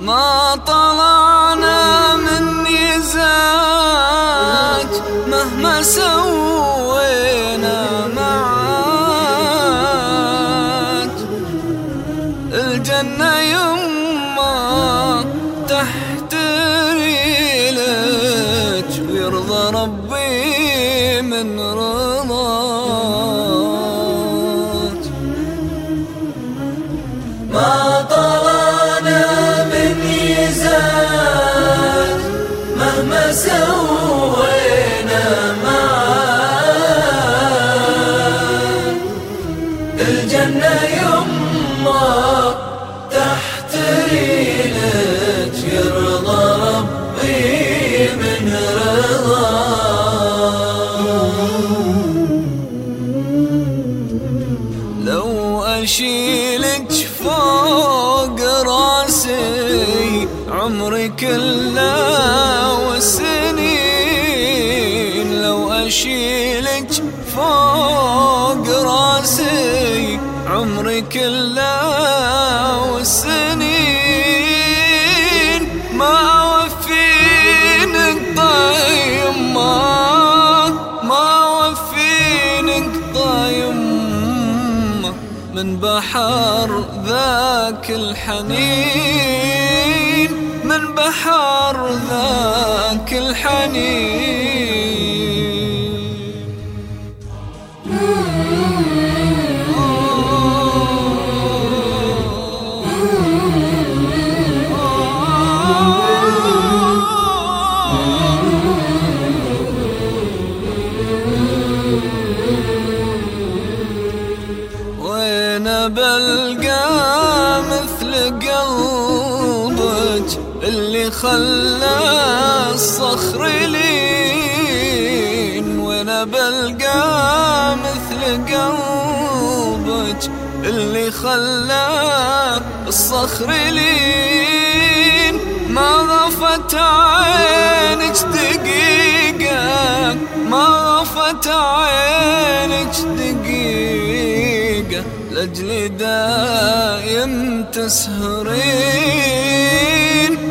ما طلعنا من نزاج مهما سوى تحت ريلك ويرضى ربي من رضاك. ما سوينا لو أشيلك فوق رأسي عمري كله والسنين لو أشيلك فوق رأسي عمري كله والسنين من بحر ذاك الحنين من بحر ذاك الحنين. مثل قلبك اللي خلى الصخر لين وين بلقى مثل قلبك اللي خلى الصخر لين ما غفت عينك دقيقة ما غفت عينك دقيقة. لجلي دايم تسهرين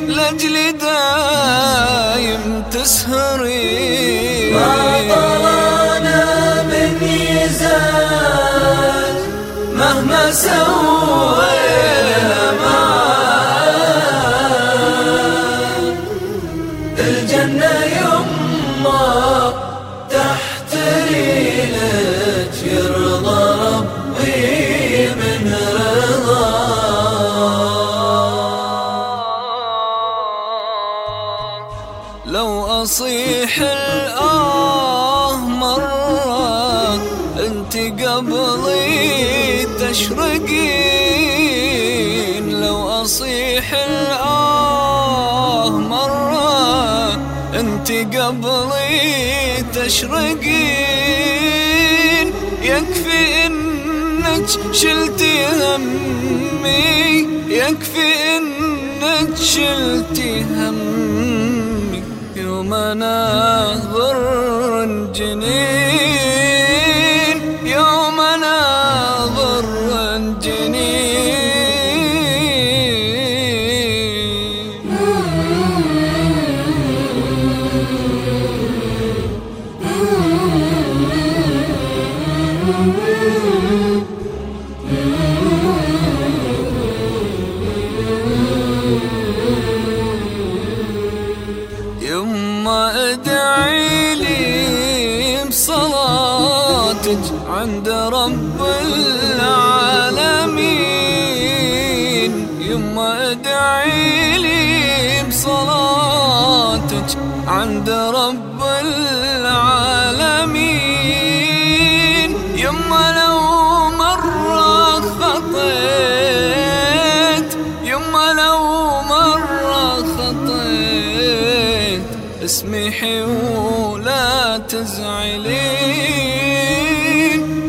لجلي دايم تسهرين. ما طلعنا من ميزان مهما سوينا معاك الجنة يما تحت لو أصيح الآه مرة أنت قبلي تشرقين. لو أصيح الآه مرة أنت قبلي تشرقين. يكفي إنك شلتي همي يكفي إنك شلتي همي. غر جنين يوم أنا غر جنين. يما ادعي لي بصلاتك عند رب العالمين. يما ادعي لي بصلاتك عند رب العالمين. تزعلين.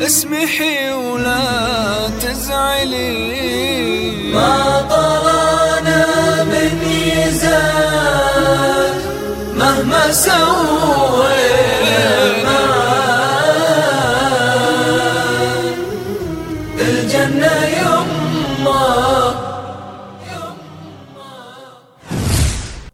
اسمحي ولا تزعلين. ما طلعنا من ميزان سوينا. الجنة يما